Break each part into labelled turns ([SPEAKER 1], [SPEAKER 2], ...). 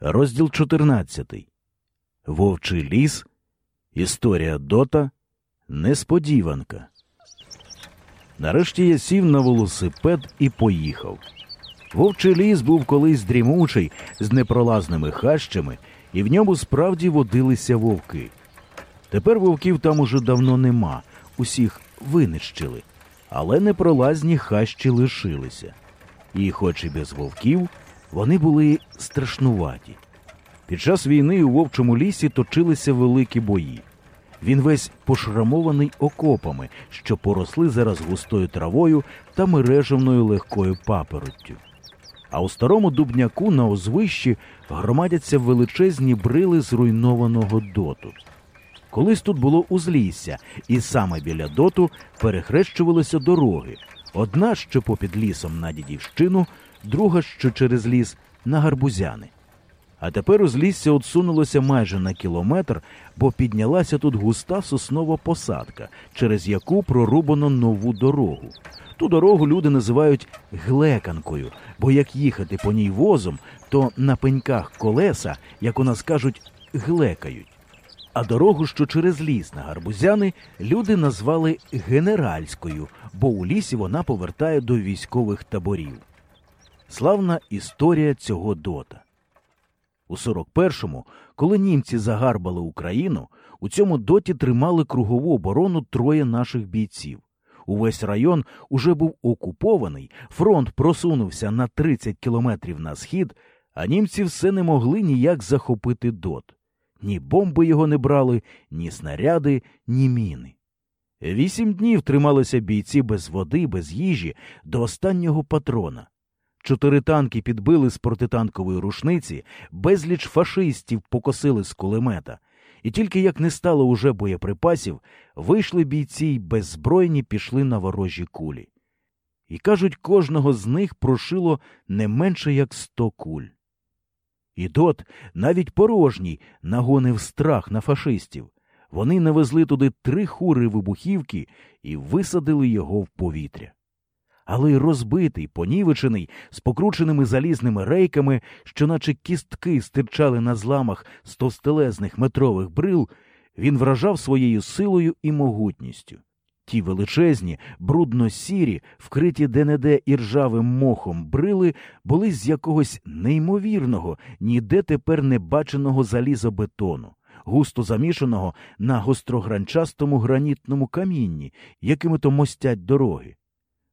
[SPEAKER 1] Розділ 14. Вовчий ліс. Історія Дота. Несподіванка. Нарешті я сів на велосипед і поїхав. Вовчий ліс був колись дрімучий з непролазними хащами, і в ньому справді водилися вовки. Тепер вовків там уже давно нема, усіх винищили, але непролазні хащі лишилися. І, хоч і без вовків, вони були страшнуваті. Під час війни у вовчому лісі точилися великі бої. Він весь пошрамований окопами, що поросли зараз густою травою та мережевною легкою папороттю. А у старому дубняку на озвищі громадяться величезні брили зруйнованого доту. Колись тут було узлісся, і саме біля доту перехрещувалися дороги. Одна що попід лісом на дідівщину, друга що через ліс на гарбузяни. А тепер узлісся отсунулося майже на кілометр, бо піднялася тут густа соснова посадка, через яку прорубано нову дорогу. Ту дорогу люди називають глеканкою, бо як їхати по ній возом, то на пеньках колеса, як у нас кажуть, глекають. А дорогу, що через ліс на гарбузяни, люди назвали генеральською, бо у лісі вона повертає до військових таборів. Славна історія цього дота. У 41-му, коли німці загарбали Україну, у цьому доті тримали кругову оборону троє наших бійців. Увесь район уже був окупований, фронт просунувся на 30 кілометрів на схід, а німці все не могли ніяк захопити дот. Ні бомби його не брали, ні снаряди, ні міни. Вісім днів трималися бійці без води, без їжі, до останнього патрона. Чотири танки підбили з протитанкової рушниці, безліч фашистів покосили з кулемета, і тільки як не стало уже боєприпасів, вийшли бійці й беззбройні пішли на ворожі кулі. І кажуть, кожного з них прошило не менше як сто куль. І дот, навіть порожній, нагонив страх на фашистів. Вони навезли туди три хури вибухівки і висадили його в повітря. Але й розбитий, понівечений, з покрученими залізними рейками, що наче кістки стирчали на зламах стовстелезних метрових брил, він вражав своєю силою і могутністю. Ті величезні, брудно сірі, вкриті де-не-де іржавим мохом брили, були з якогось неймовірного, ніде тепер не баченого залізобетону, густо замішаного на гострогранчастому гранітному камінні, якими то мостять дороги.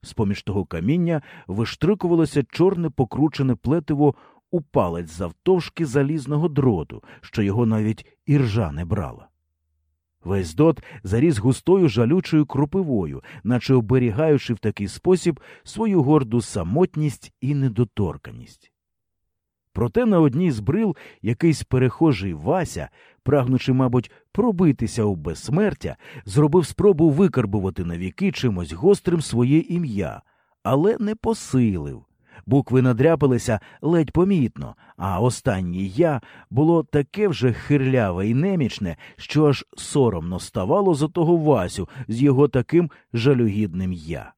[SPEAKER 1] З поміж того каміння виштрикувалося чорне покручене плетиво у палець завтовшки залізного дроту, що його навіть іржа не брала. Весь дот заріс густою жалючою кропивою, наче оберігаючи в такий спосіб свою горду самотність і недоторканість. Проте на одній з брил якийсь перехожий Вася, прагнучи, мабуть, пробитися у безсмертя, зробив спробу викарбувати на віки чимось гострим своє ім'я, але не посилив. Букви надряпалися ледь помітно, а останнє я було таке вже хирляве і немічне, що аж соромно ставало за того Васю з його таким жалюгідним я.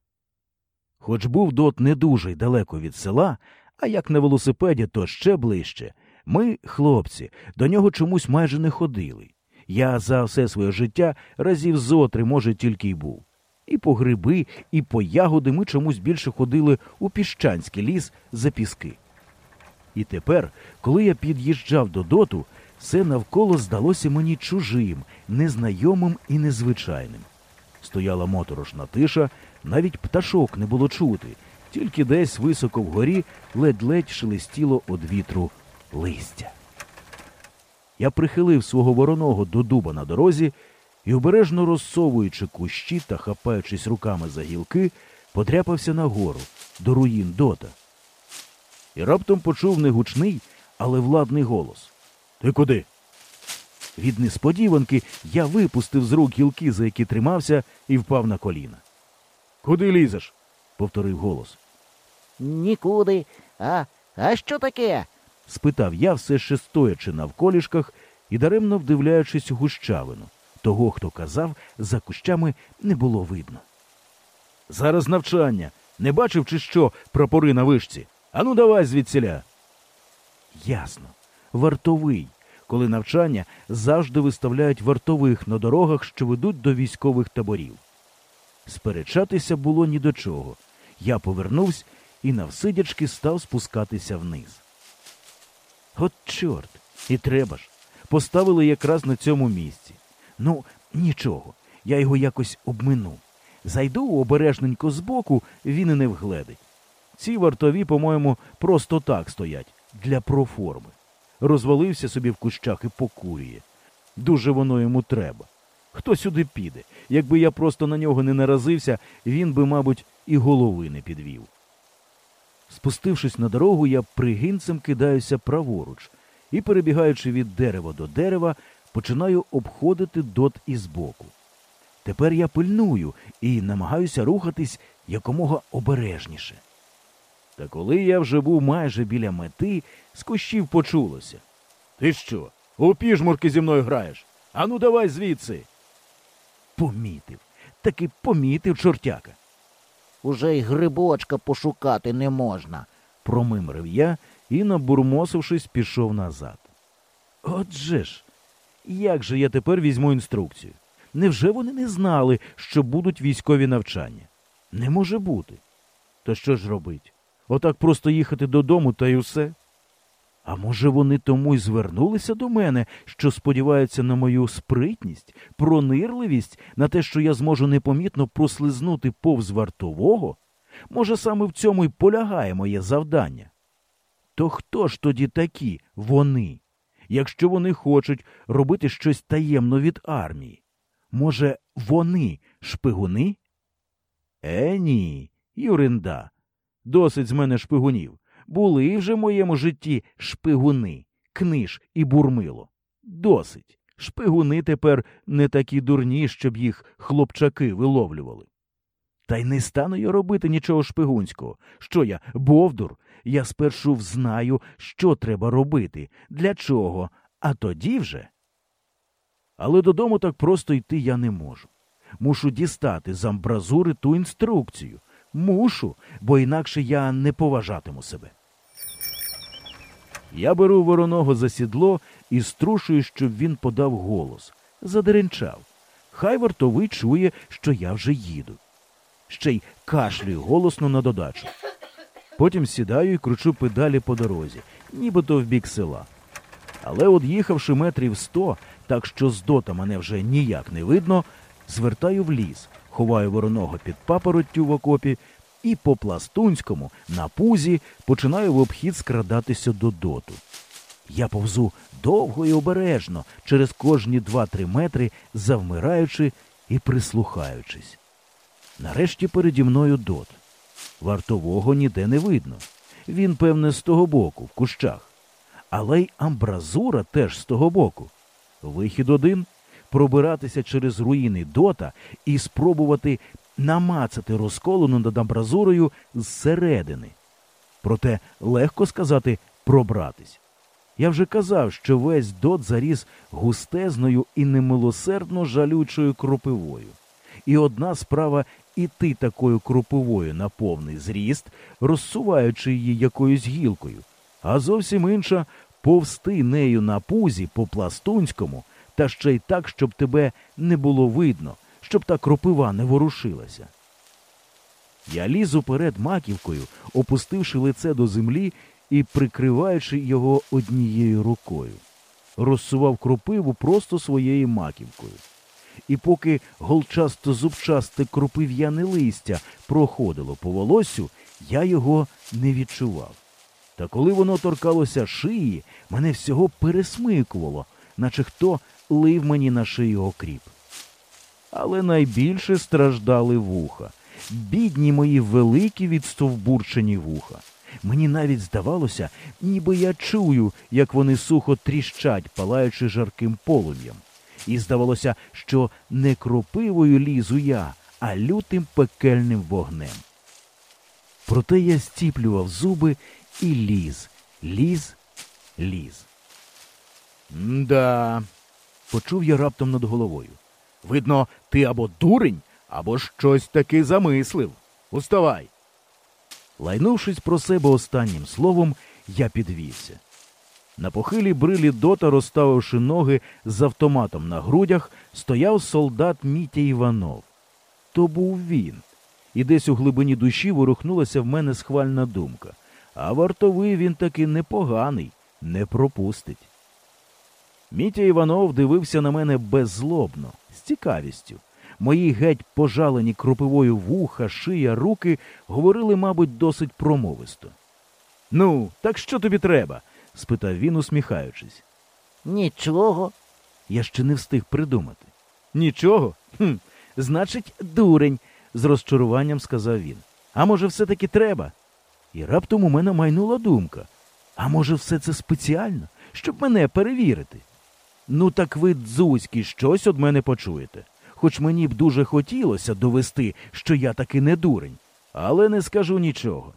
[SPEAKER 1] Хоч був дот не дуже далеко від села, а як на велосипеді, то ще ближче. Ми, хлопці, до нього чомусь майже не ходили. Я за все своє життя разів зотри, може, тільки й був. І по гриби, і по ягоди ми чомусь більше ходили у піщанський ліс за піски. І тепер, коли я під'їжджав до доту, все навколо здалося мені чужим, незнайомим і незвичайним. Стояла моторошна тиша, навіть пташок не було чути, тільки десь високо вгорі ледь-ледь шелестіло од вітру листя. Я прихилив свого вороного до дуба на дорозі і, обережно розсовуючи кущі та хапаючись руками за гілки, подряпався нагору до руїн дота. І раптом почув негучний, але владний голос Ти куди? Від несподіванки я випустив з рук гілки, за які тримався, і впав на коліна. Куди лізеш? повторив голос.
[SPEAKER 2] Нікуди. А, а що таке?
[SPEAKER 1] спитав я, все ще стоячи навколішках і даремно вдивляючись у гущавину. Того, хто казав, за кущами не було видно. Зараз навчання. Не бачив, чи що прапори на вишці? Ану, давай звідсіля. Ясно. вартовий, коли навчання завжди виставляють вартових на дорогах, що ведуть до військових таборів. Сперечатися було ні до чого. Я повернувся і навсидячки став спускатися вниз. От чорт, і треба ж. Поставили якраз на цьому місці. Ну, нічого, я його якось обминув. Зайду обережненько збоку, він і не вгледить. Ці вартові, по-моєму, просто так стоять, для проформи. Розвалився собі в кущах і покурює. Дуже воно йому треба. Хто сюди піде? Якби я просто на нього не наразився, він би, мабуть, і голови не підвів. Спустившись на дорогу, я пригинцем кидаюся праворуч і, перебігаючи від дерева до дерева, починаю обходити дот із боку. Тепер я пильную і намагаюся рухатись якомога обережніше. Та коли я вже був майже біля мети, з кущів почулося. Ти що, у піжмурки зі мною граєш? Ану, давай звідси. Помітив, таки помітив чортяка.
[SPEAKER 2] Уже й грибочка пошукати не можна.
[SPEAKER 1] Промимрив я і, набурмосившись, пішов назад. Отже ж, як же я тепер візьму інструкцію? Невже вони не знали, що будуть військові навчання? Не може бути. То що ж робить? Отак просто їхати додому та й усе? А може, вони тому й звернулися до мене, що сподіваються на мою спритність, пронирливість, на те, що я зможу непомітно прослизнути повз вартового? Може, саме в цьому й полягає моє завдання? То хто ж тоді такі вони, якщо вони хочуть робити щось таємно від армії? Може, вони шпигуни? Е, ні, Юринда. Досить з мене шпигунів. Були вже в моєму житті шпигуни, книж і бурмило. Досить. Шпигуни тепер не такі дурні, щоб їх хлопчаки виловлювали. Та й не стану я робити нічого шпигунського. Що я, Бовдур? Я спершу взнаю, що треба робити, для чого, а тоді вже. Але додому так просто йти я не можу. Мушу дістати з амбразури ту інструкцію. Мушу, бо інакше я не поважатиму себе. Я беру вороного за сідло і струшую, щоб він подав голос. Задеренчав. Хай вартовий чує, що я вже їду. Ще й кашлюю голосно на додачу. Потім сідаю і кручу педалі по дорозі, нібито в бік села. Але от їхавши метрів сто, так що з дота мене вже ніяк не видно, звертаю в ліс, ховаю вороного під папороттю в окопі і по пластунському на пузі починаю в обхід скрадатися до доту. Я повзу довго і обережно, через кожні два-три метри, завмираючи і прислухаючись. Нарешті переді мною дот. Вартового ніде не видно. Він, певне, з того боку, в кущах. Але й амбразура теж з того боку. Вихід один пробиратися через руїни дота і спробувати намацати розколену над амбразурою зсередини. Проте легко сказати пробратись. Я вже казав, що весь дот заріс густезною і немилосердно жалючою кропивою. І одна справа іти такою кропивою на повний зріст, розсуваючи її якоюсь гілкою, а зовсім інша повсти нею на пузі по пластунському, та ще й так, щоб тебе не було видно, щоб та кропива не ворушилася. Я лізу перед маківкою, опустивши лице до землі і прикриваючи його однією рукою. Розсував кропиву просто своєю маківкою. І поки голчасто зубчасте кропив'яне листя проходило по волосю, я його не відчував. Та коли воно торкалося шиї, мене всього пересмикувало, наче хто лив мені на шию окріп. Але найбільше страждали вуха, бідні мої великі відстовбурчені вуха. Мені навіть здавалося, ніби я чую, як вони сухо тріщать, палаючи жарким полум'ям. І здавалося, що не кропивою лізу я, а лютим пекельним вогнем. Проте я стіплював зуби і ліз, ліз, ліз. Да, почув я раптом над головою. Видно, ти або дурень, або щось таки замислив. Уставай. Лайнувшись про себе останнім словом, я підвівся. На похилій брилі дота, розставивши ноги з автоматом на грудях, стояв солдат Мітя Іванов. То був він. І десь у глибині душі ворухнулася в мене схвальна думка. А вартовий він таки непоганий, не пропустить. Мітя Іванов дивився на мене беззлобно, з цікавістю. Мої геть пожалені кропивою вуха, шия, руки говорили, мабуть, досить промовисто. Ну, так що тобі треба? спитав він, усміхаючись.
[SPEAKER 2] Нічого.
[SPEAKER 1] Я ще не встиг придумати. Нічого? Хм, значить, дурень, з розчаруванням сказав він. А може, все-таки треба? І раптом у мене майнула думка. А може, все це спеціально, щоб мене перевірити? Ну, так ви, дзузьки, щось од мене почуєте. Хоч мені б дуже хотілося довести, що я таки не дурень, але не скажу нічого.